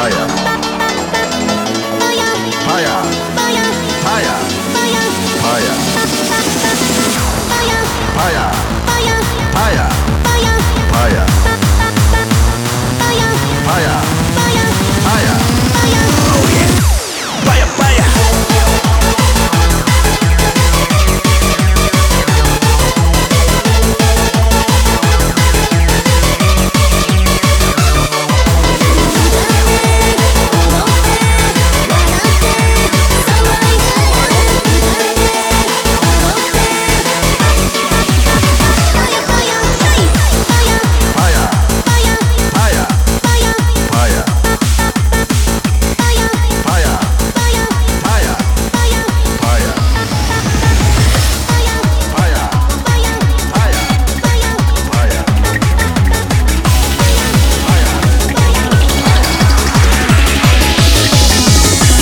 Fire. Fire. Fire. Fire. Fire. Fire.